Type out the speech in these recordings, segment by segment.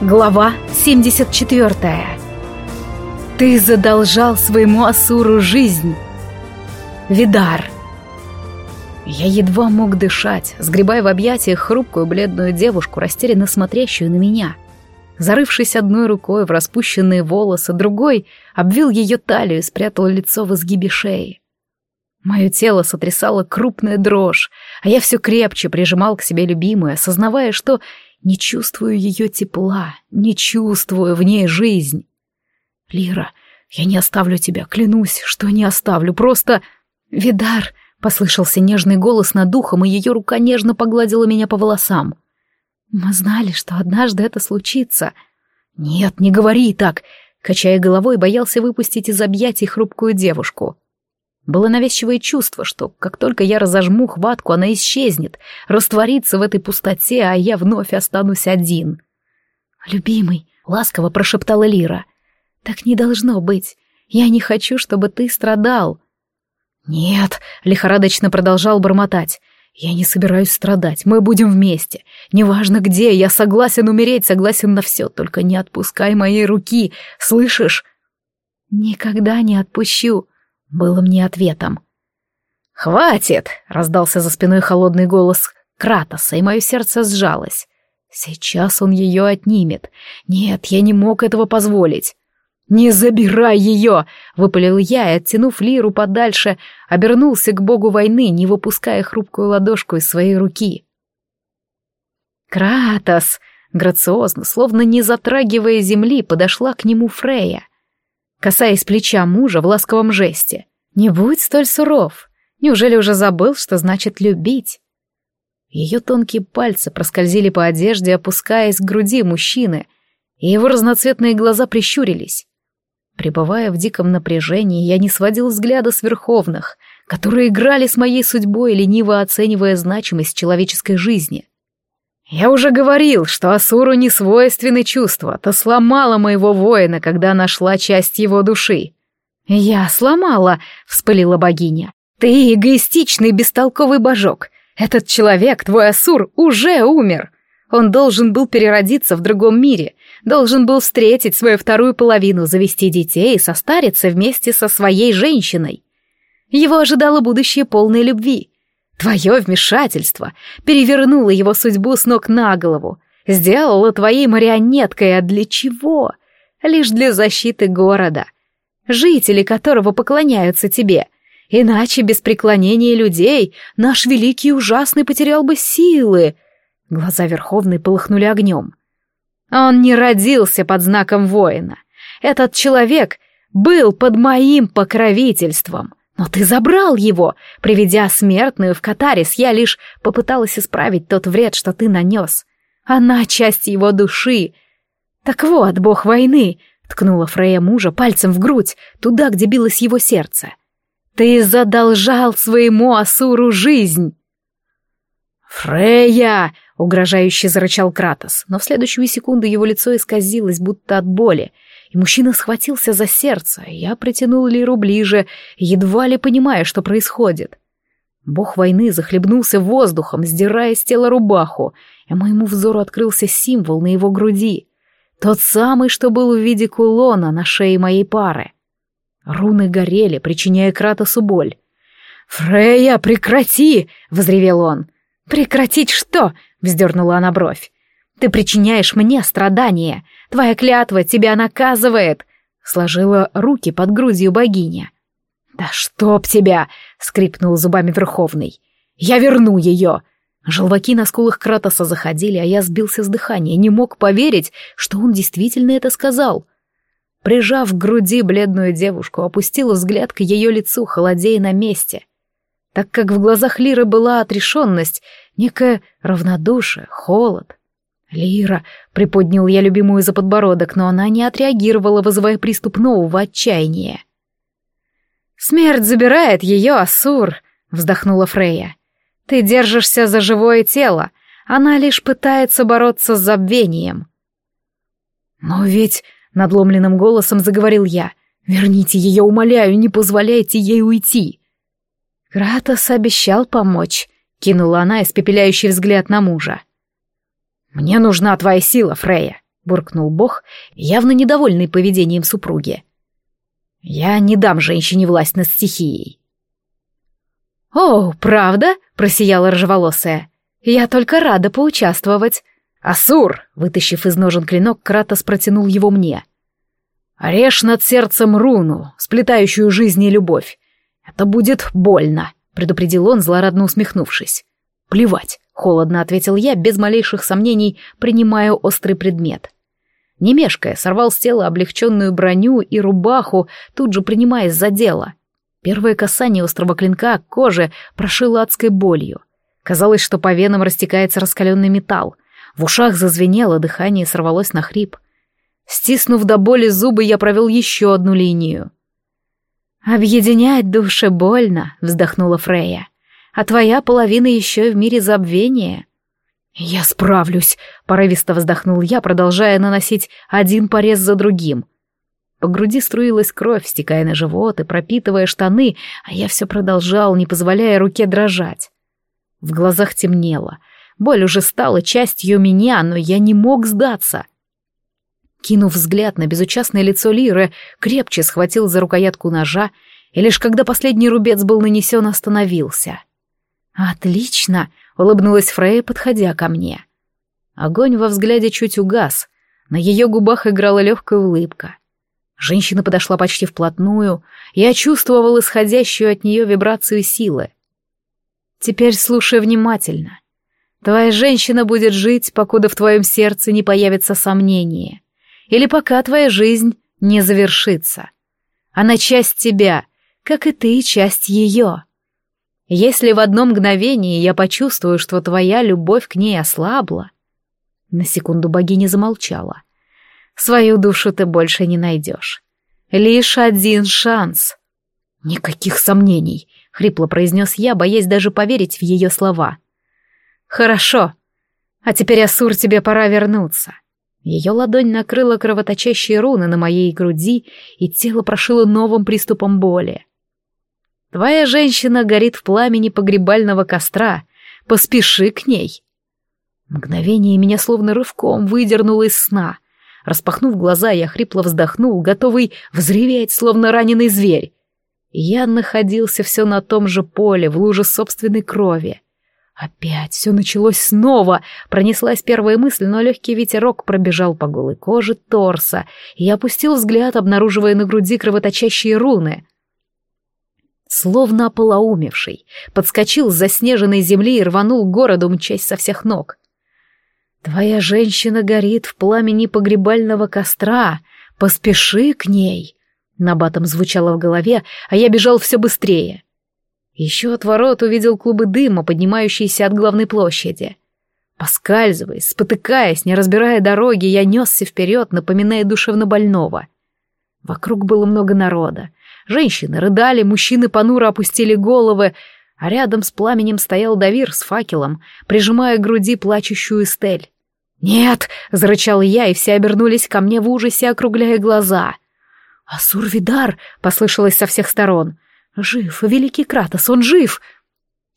Глава 74 Ты задолжал своему Асуру жизнь. Видар. Я едва мог дышать, сгребая в объятиях хрупкую бледную девушку, растерянно смотрящую на меня. Зарывшись одной рукой в распущенные волосы, другой обвил ее талию и спрятал лицо в изгибе шеи. Мое тело сотрясало крупная дрожь, а я все крепче прижимал к себе любимую, осознавая, что не чувствую ее тепла, не чувствую в ней жизнь. Лира, я не оставлю тебя, клянусь, что не оставлю, просто... Видар, послышался нежный голос над духом, и ее рука нежно погладила меня по волосам. Мы знали, что однажды это случится. Нет, не говори так, качая головой, боялся выпустить из объятий хрупкую девушку. Было навязчивое чувство, что как только я разожму хватку, она исчезнет, растворится в этой пустоте, а я вновь останусь один. «Любимый», — ласково прошептала Лира, — «так не должно быть. Я не хочу, чтобы ты страдал». «Нет», — лихорадочно продолжал бормотать, — «я не собираюсь страдать, мы будем вместе. Неважно где, я согласен умереть, согласен на все, только не отпускай моей руки, слышишь?» «Никогда не отпущу», было мне ответом. «Хватит!» — раздался за спиной холодный голос Кратоса, и мое сердце сжалось. «Сейчас он ее отнимет. Нет, я не мог этого позволить». «Не забирай ее!» — выпалил я и, оттянув Лиру подальше, обернулся к богу войны, не выпуская хрупкую ладошку из своей руки. «Кратос!» — грациозно, словно не затрагивая земли, подошла к нему Фрея касаясь плеча мужа в ласковом жесте. «Не будь столь суров. Неужели уже забыл, что значит любить?» Ее тонкие пальцы проскользили по одежде, опускаясь к груди мужчины, и его разноцветные глаза прищурились. Пребывая в диком напряжении, я не сводил взгляда с верховных, которые играли с моей судьбой, лениво оценивая значимость человеческой жизни. Я уже говорил, что Асуру не свойственны чувства, то сломала моего воина, когда нашла часть его души. Я сломала, вспылила богиня. Ты эгоистичный, бестолковый божок. Этот человек, твой Асур, уже умер. Он должен был переродиться в другом мире, должен был встретить свою вторую половину, завести детей и состариться вместе со своей женщиной. Его ожидало будущее полной любви. Твое вмешательство перевернуло его судьбу с ног на голову, сделало твоей марионеткой, а для чего? Лишь для защиты города, жители которого поклоняются тебе. Иначе без преклонения людей наш великий ужасный потерял бы силы. Глаза Верховной полыхнули огнем. Он не родился под знаком воина. Этот человек был под моим покровительством. Но ты забрал его. Приведя смертную в Катарис, я лишь попыталась исправить тот вред, что ты нанес. Она часть его души. Так вот, бог войны, ткнула Фрея мужа пальцем в грудь, туда, где билось его сердце. Ты задолжал своему Асуру жизнь. «Фрея!» — угрожающе зарычал Кратос, но в следующую секунду его лицо исказилось, будто от боли, и мужчина схватился за сердце. Я притянул Лиру ближе, едва ли понимая, что происходит. Бог войны захлебнулся воздухом, сдирая с тела рубаху, и моему взору открылся символ на его груди. Тот самый, что был в виде кулона на шее моей пары. Руны горели, причиняя Кратосу боль. «Фрея, прекрати!» — возревел он. «Прекратить что?» — вздернула она бровь. «Ты причиняешь мне страдания. Твоя клятва тебя наказывает!» Сложила руки под грудью богиня. «Да чтоб тебя!» — скрипнул зубами Верховный. «Я верну ее!» Желваки на скулах Кратоса заходили, а я сбился с дыхания, не мог поверить, что он действительно это сказал. Прижав к груди бледную девушку, опустила взгляд к ее лицу, холодея на месте. Так как в глазах Лиры была отрешенность, некое равнодушие, холод. «Лира!» — приподнял я любимую за подбородок, но она не отреагировала, вызывая приступ нового отчаяния. «Смерть забирает ее, Асур!» — вздохнула Фрея. «Ты держишься за живое тело, она лишь пытается бороться с забвением». «Но ведь...» — надломленным голосом заговорил я. «Верните ее, умоляю, не позволяйте ей уйти!» «Кратос обещал помочь», — кинула она испепеляющий взгляд на мужа. «Мне нужна твоя сила, Фрея. буркнул бог, явно недовольный поведением супруги. «Я не дам женщине власть над стихией». «О, правда?» — просияла рыжеволосая. «Я только рада поучаствовать». «Асур!» — вытащив из ножен клинок, Кратос протянул его мне. «Режь над сердцем руну, сплетающую жизнь и любовь. Это будет больно», — предупредил он, злорадно усмехнувшись. «Плевать», — холодно ответил я, без малейших сомнений, принимая острый предмет. Не мешкая, сорвал с тела облегченную броню и рубаху, тут же принимаясь за дело. Первое касание острого клинка к коже прошило адской болью. Казалось, что по венам растекается раскаленный металл. В ушах зазвенело, дыхание сорвалось на хрип. Стиснув до боли зубы, я провел еще одну линию. «Объединять души больно», — вздохнула Фрея. «А твоя половина еще в мире забвения». «Я справлюсь», — порывисто вздохнул я, продолжая наносить один порез за другим. По груди струилась кровь, стекая на живот и пропитывая штаны, а я все продолжал, не позволяя руке дрожать. В глазах темнело. Боль уже стала частью меня, но я не мог сдаться. Кинув взгляд на безучастное лицо Лиры, крепче схватил за рукоятку ножа, и лишь когда последний рубец был нанесен, остановился. «Отлично!» — улыбнулась Фрей, подходя ко мне. Огонь во взгляде чуть угас, на ее губах играла легкая улыбка. Женщина подошла почти вплотную, я чувствовал исходящую от нее вибрацию силы. Теперь слушай внимательно. Твоя женщина будет жить, покуда в твоем сердце не появится сомнение. Или пока твоя жизнь не завершится. Она часть тебя, как и ты часть ее. Если в одно мгновение я почувствую, что твоя любовь к ней ослабла... На секунду богиня замолчала. Свою душу ты больше не найдешь. Лишь один шанс. Никаких сомнений, хрипло произнес я, боясь даже поверить в ее слова. Хорошо. А теперь, Асур, тебе пора вернуться. Ее ладонь накрыла кровоточащие руны на моей груди, и тело прошило новым приступом боли. Твоя женщина горит в пламени погребального костра. Поспеши к ней. Мгновение меня словно рывком выдернуло из сна. Распахнув глаза, я хрипло вздохнул, готовый взреветь, словно раненый зверь. Я находился все на том же поле, в луже собственной крови. Опять все началось снова. Пронеслась первая мысль, но легкий ветерок пробежал по голой коже торса, и я опустил взгляд, обнаруживая на груди кровоточащие руны. Словно ополоумевший, подскочил с заснеженной земли и рванул к городу, мчась со всех ног. «Твоя женщина горит в пламени погребального костра. Поспеши к ней!» Набатом звучало в голове, а я бежал все быстрее. Еще от ворот увидел клубы дыма, поднимающиеся от главной площади. Поскальзываясь, спотыкаясь, не разбирая дороги, я несся вперед, напоминая душевно больного. Вокруг было много народа. Женщины рыдали, мужчины понуро опустили головы, а рядом с пламенем стоял Давир с факелом, прижимая к груди плачущую Эстель. «Нет!» — зарычал я, и все обернулись ко мне в ужасе, округляя глаза — «Асур-Видар!» — послышалось со всех сторон. «Жив, великий Кратос, он жив!»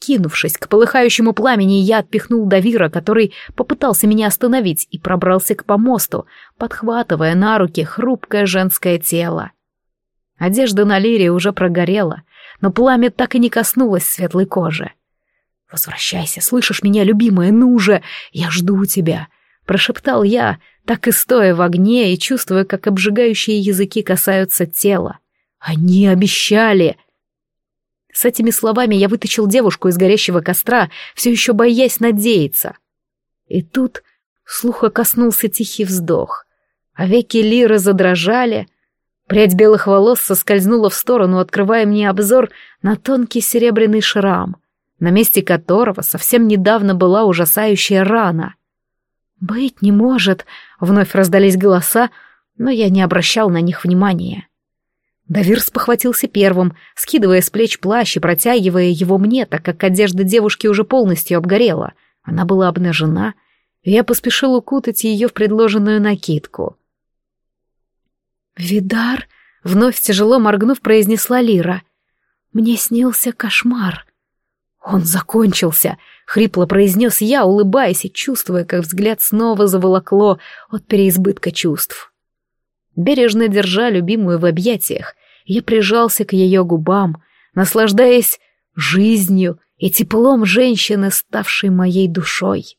Кинувшись к полыхающему пламени, я отпихнул Давира, который попытался меня остановить, и пробрался к помосту, подхватывая на руки хрупкое женское тело. Одежда на лире уже прогорела, но пламя так и не коснулось светлой кожи. «Возвращайся, слышишь меня, любимая, ну же! Я жду тебя!» — прошептал я, так и стоя в огне и чувствуя, как обжигающие языки касаются тела. Они обещали! С этими словами я вытащил девушку из горящего костра, все еще боясь надеяться. И тут слуха коснулся тихий вздох, а веки Лиры задрожали. Прядь белых волос соскользнула в сторону, открывая мне обзор на тонкий серебряный шрам, на месте которого совсем недавно была ужасающая рана — «Быть не может!» — вновь раздались голоса, но я не обращал на них внимания. Давир спохватился первым, скидывая с плеч плащ и протягивая его мне, так как одежда девушки уже полностью обгорела. Она была обнажена, и я поспешил укутать ее в предложенную накидку. «Видар!» — вновь тяжело моргнув, произнесла Лира. «Мне снился кошмар». «Он закончился!» хрипло произнес я, улыбаясь и чувствуя, как взгляд снова заволокло от переизбытка чувств. Бережно держа любимую в объятиях, я прижался к ее губам, наслаждаясь жизнью и теплом женщины, ставшей моей душой.